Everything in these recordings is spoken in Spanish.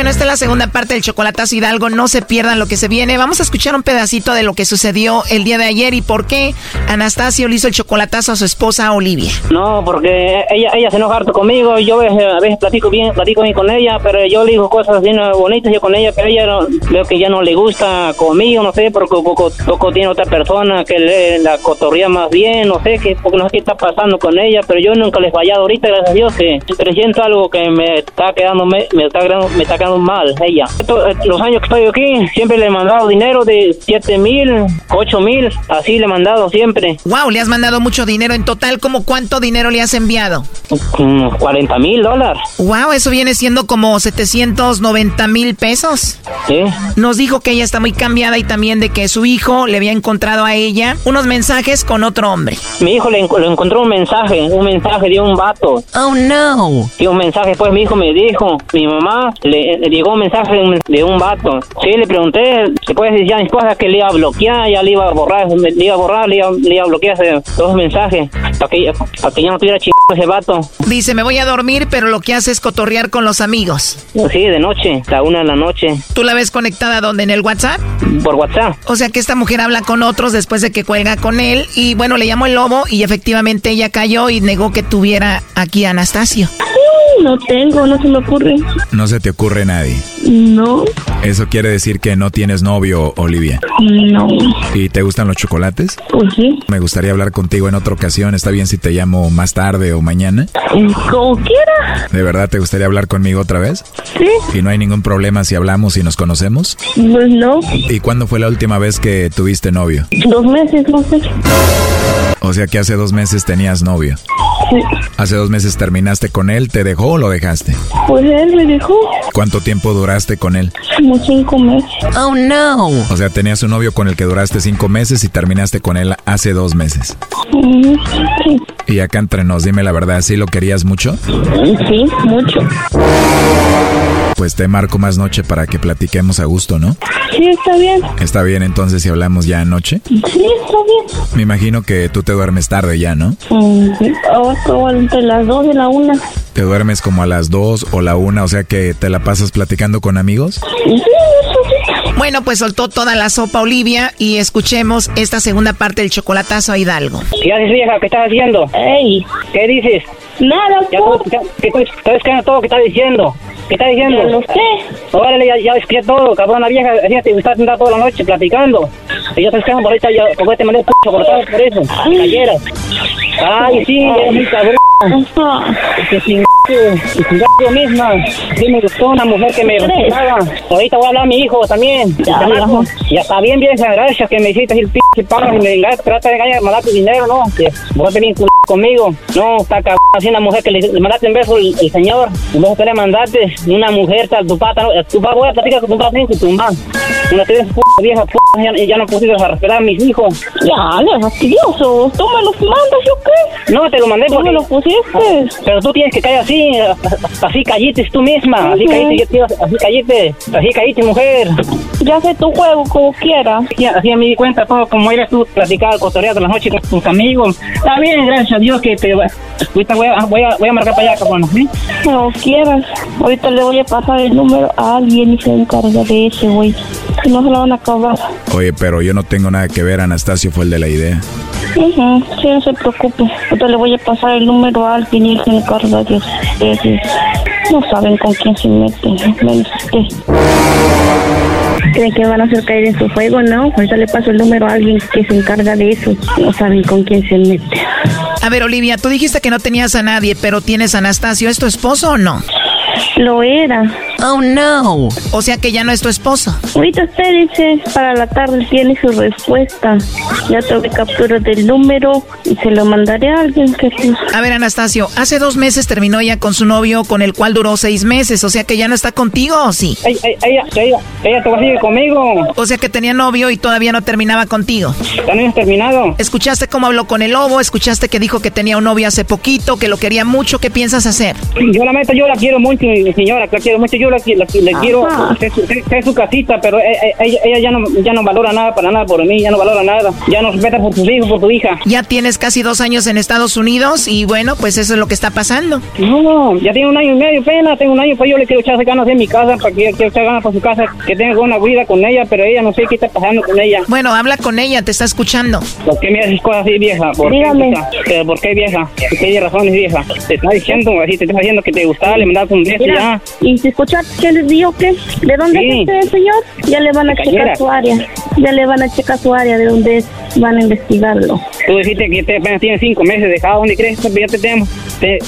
Bueno, esta es la segunda parte del Chocolatazo Hidalgo. No se pierdan lo que se viene. Vamos a escuchar un pedacito de lo que sucedió el día de ayer y por qué Anastasio le hizo el chocolatazo a su esposa Olivia. No, porque ella, ella se enoja harto conmigo. Yo a veces, platico bien, platico bien con ella, pero yo le digo cosas bonitas yo con ella, pero ella veo que ya no le gusta conmigo, no sé, porque poco tiene otra persona que le la cotorría más bien, no sé qué, porque no sé qué está pasando con ella, pero yo nunca le he fallado ahorita, gracias a Dios, que siento algo que me está quedando, me, me está, me está quedando mal ella. Eh, los años que estoy aquí, siempre le he mandado dinero de 7 mil, 8 mil, así le he mandado siempre. Wow, le has mandado mucho dinero en total. ¿Cómo cuánto dinero le has enviado? 40 mil dólares. Wow, eso viene siendo como 790 mil pesos. Sí. Nos dijo que ella está muy cambiada y también de que su hijo le había encontrado a ella unos mensajes con otro hombre. Mi hijo le, encontró un mensaje, un mensaje de un vato. Oh no. Y un mensaje, pues mi hijo me dijo, mi mamá le, llegó un mensaje de un, vato. Sí, le pregunté, se puede decir ya a mi esposa que le iba a bloquear, ya le iba a borrar, le iba a borrar, le iba, a bloquear todos los mensajes, para que, para que ya no tuviera chingado ese vato. Dice, me voy a dormir, pero lo que hace es cotorrear con los amigos. Sí, de noche, a una de la noche. ¿Tú la ves conectada donde? ¿En el WhatsApp? Por WhatsApp. O sea que esta mujer habla con otros después de que cuelga con él y bueno, le llamó el lobo y efectivamente ella cayó y negó que tuviera aquí a Anastasio. No tengo, no se me ocurre. No se te ocurre nadie. No. ¿Eso quiere decir que no tienes novio, Olivia? No. ¿Y te gustan los chocolates? Pues sí. Me gustaría hablar contigo en otra ocasión. ¿Está bien si te llamo más tarde o mañana? Como quiera. ¿De verdad te gustaría hablar conmigo otra vez? Sí. ¿Y no hay ningún problema si hablamos y nos conocemos? Pues no. ¿Y cuándo fue la última vez que tuviste novio? Dos meses, no sé. O sea que hace dos meses tenías novio. Sí. Hace dos meses terminaste con él, ¿te dejó o lo dejaste? Pues él me dejó. ¿Cuánto tiempo duraste con él? Como cinco meses. Oh no. O sea, tenías un novio con el que duraste cinco meses y terminaste con él hace dos meses. Sí. Y acá entre nos, dime la verdad, ¿sí lo querías mucho? Sí, mucho. Pues te marco más noche para que platiquemos a gusto, ¿no? Sí, está bien. Está bien entonces si hablamos ya anoche. Sí, está bien. Me imagino que tú te duermes tarde ya, ¿no? Mm, Entre las dos y la una. ¿Te duermes como a las dos o la una? O sea que te la pasas platicando con amigos. Sí, Bueno, pues soltó toda la sopa Olivia y escuchemos esta segunda parte del chocolatazo a Hidalgo. ¿Qué haces, vieja? ¿Qué estás haciendo? Ey, ¿Qué dices? nada, Ya pues. todo, ya, ¿qué, ¿Estás quedando todo? ¿Qué estás diciendo? ¿Qué estás diciendo? Lo sé. Órale, ya, ya escribí todo, cabrón, la vieja, fíjate, está sentada toda la noche platicando. Y yo estoy quedando por ahorita, ya, porque te mandé p*** cortado por eso, que cayeras. Ay, sí, eres muy cabrón. Que sin yo misma. Sí me gustó una mujer que me respetaba. Ahorita voy a hablar a mi hijo también. Ya. Ya está bien, bien, gracias que me hiciste el p*** pago y me engañas, trata de engañar, mandarte dinero, ¿no? Que vos te bien c conmigo. No, está cabrón, así una mujer que le, le mandaste en beso el, el señor. Y vos te le mandaste una mujer, tal, tu pata, ¿no? tu papá, voy a platicar con tu con tu mamá. Una tienes vieja p ya, ya no pusiste a respetar a mis hijos. Ya, no es fastidioso. ¿Tú me los mandas yo qué? No, te lo mandé ¿Tú porque... me los pusiste? Pero tú tienes que caer así, así callites tú misma, así Ujú. callite, tío, así callite, así callite mujer. Ya sé tu juego como quieras. Así, así me di cuenta todo, como eres tú, platicar, cotorrear de las noches con tus amigos. Está bien, gracias a Dios que te ahorita voy a, voy a, voy a marcar para allá, cabrón, ¿sí? Como quieras. Ahorita le voy a pasar el número a alguien y se encarga de ese güey. Si no se lo van a acabar. Oye, pero yo no tengo nada que ver, Anastasio fue el de la idea. Ujú, Sí, no se preocupe. Ahorita le voy a pasar el número a alguien y él se encarga de ustedes. No saben con quién se meten, menos usted. ¿Creen que van a hacer caer en su juego? No, ahorita le paso el número a alguien que se encarga de eso. No saben con quién se mete. A ver, Olivia, tú dijiste que no tenías a nadie, pero tienes a Anastasio. ¿Es tu esposo o no? Lo era. Oh, no. O sea que ya no es tu esposo. Ahorita usted dice, para la tarde tiene su respuesta. Ya tuve captura del número y se lo mandaré a alguien que... A ver, Anastasio, hace dos meses terminó ya con su novio, con el cual duró seis meses. O sea que ya no está contigo, ¿o sí? Ella, ella, ella, ella todavía conmigo. O sea que tenía novio y todavía no terminaba contigo. ¿También has terminado? ¿Escuchaste cómo habló con el lobo? ¿Escuchaste que dijo que tenía un novio hace poquito, que lo quería mucho? ¿Qué piensas hacer? Yo la meto, yo la quiero mucho, señora, la quiero mucho. Yo la, le quiero, es su, casita, pero e, e, ella, ella, ya, no, ya no valora nada para nada por mí, ya no valora nada. Ya no respeta por tus hijos, por tu hija. Ya tienes casi dos años en Estados Unidos y bueno, pues eso es lo que está pasando. No, ya tiene un año y medio, pena, tengo un año, pues yo le quiero echarse ganas en mi casa, para que quiero echar ganas por su casa, que tenga una vida con ella, pero ella no sé qué está pasando con ella. Bueno, habla con ella, te está escuchando. ¿Por qué me haces cosas así, vieja? ¿Por Dígame. Qué, ¿Por qué, vieja? ¿Por qué razones, vieja? Te está diciendo, así te está diciendo que te gustaba, le mandas un beso ya. ¿Y si escuchaste que les dijo que? ¿De dónde es este señor? Ya le van a checar su área. Ya le van a checar su área de dónde es. Van a investigarlo. Tú dijiste que te apenas tienes cinco meses dejado. ¿Dónde crees? Ya te tenemos.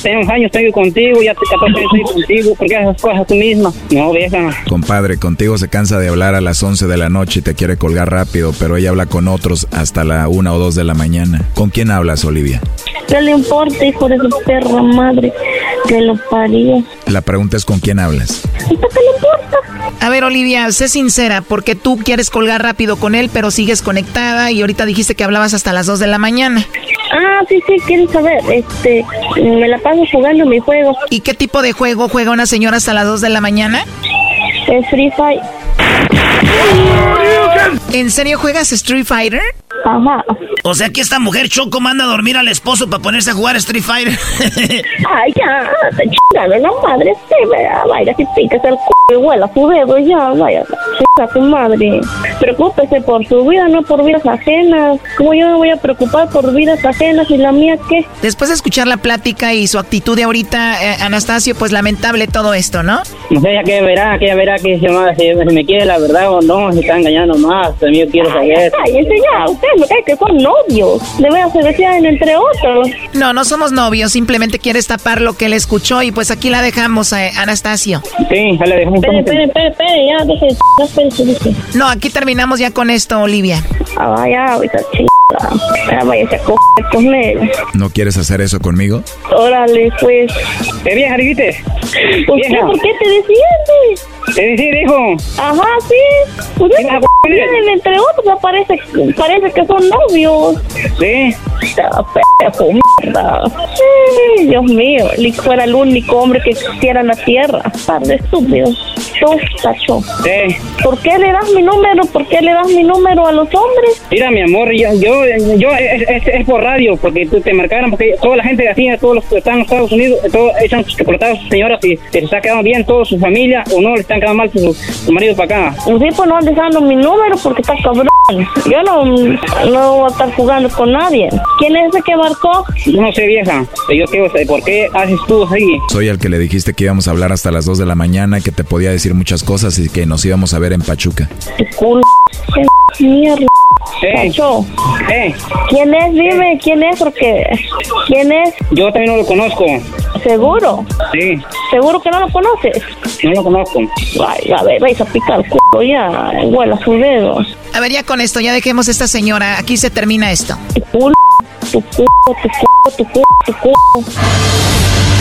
tenemos años, estoy contigo. Ya te 14 años estoy contigo. ¿Por qué haces cosas tú misma? No, vieja. Compadre, contigo se cansa de hablar a las 11 de la noche y te quiere colgar rápido, pero ella habla con otros hasta la una o dos de la mañana. ¿Con quién hablas, Olivia? ¿Qué le importa, hijo de su perra madre? Que lo parió. La pregunta es con quién hablas. ¿Qué le importa? A ver, Olivia, sé sincera, porque tú quieres colgar rápido con él, pero sigues conectada y ahorita dijiste que hablabas hasta las 2 de la mañana. Ah, sí, sí, quieres saber. Este, me la paso jugando mi juego. ¿Y qué tipo de juego juega una señora hasta las 2 de la mañana? Es Free Fire. ¿En serio juegas Street Fighter? Ajá. O sea que esta mujer Choco manda a dormir al esposo para ponerse a jugar Street Fighter. Ay, ya, te chingando la madre, sí, vaya, si picas el c y huela su dedo, ya, vaya, chica tu madre. Preocúpese por su vida, no por vidas ajenas. ¿Cómo yo me voy a preocupar por vidas ajenas y la mía qué? Después de escuchar la plática y su actitud de ahorita, eh, Anastasio, pues lamentable todo esto, ¿no? No sé, ya que verá, que ya verá que si, si me quiere la verdad o no, se está engañando más, también quiero saber. Ay, ese ya, usted me cae que son novios. Debe se decían entre otros. No, no somos novios, simplemente quieres tapar lo que él escuchó y pues aquí la dejamos, eh, Anastasio. Sí, ya la dejamos. Espere, espere, espere, espere, ya, deje, espere, No, aquí terminamos ya con esto, Olivia. Ah, ya, ahorita chingada. vaya a coger con él. ¿No quieres hacer eso conmigo? Órale, pues. ¿Qué vieja, ¿Por qué? ¿Por qué te defiendes? ¿Te decir, hijo? Ajá, sí. Pues entre otros parece, parece que son novios. Sí. Mierda. Dios mío, ni fuera el único hombre que existiera en la tierra. Par de estúpidos. Tú, tacho. Sí. ¿Por qué le das mi número? ¿Por qué le das mi número a los hombres? Mira, mi amor, yo, yo, yo es, es, por radio, porque tú te marcaron, porque toda la gente de así, todos los que están en Estados Unidos, todos echan a señoras y se está quedando bien toda su familia o no le están quedando mal su, su marido para acá. Un tipo no anda dejando mi número porque está cabrón. Yo no, no voy a estar jugando con nadie. ¿Quién es ese que marcó? No sé, vieja. Yo quiero saber por qué haces tú así. Soy el que le dijiste que íbamos a hablar hasta las 2 de la mañana, que te podía decir muchas cosas y que nos íbamos a ver en Pachuca. ¿Qué culo? ¿Qué mierda? Eh, eh. ¿Quién es? Dime, ¿quién es? Porque, ¿quién es? Yo también no lo conozco. ¿Seguro? Sí. ¿Seguro que no lo conoces? No lo conozco. Ay, a ver, vais a picar el culo ya, huela sus dedos. A ver, ya con esto, ya dejemos esta señora. Aquí se termina esto. Tu culo, tu culo, tu culo, tu culo, tu culo.